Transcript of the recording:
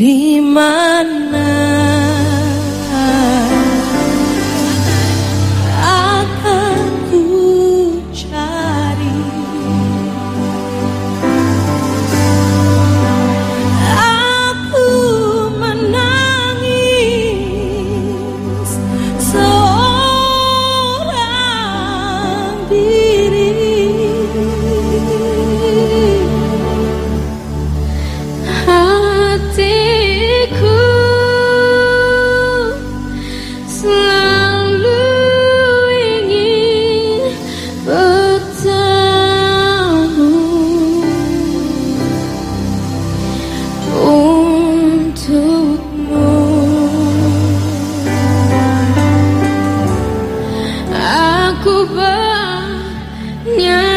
di mana hatiku selalu ingin bertemu untukmu. Aku banyak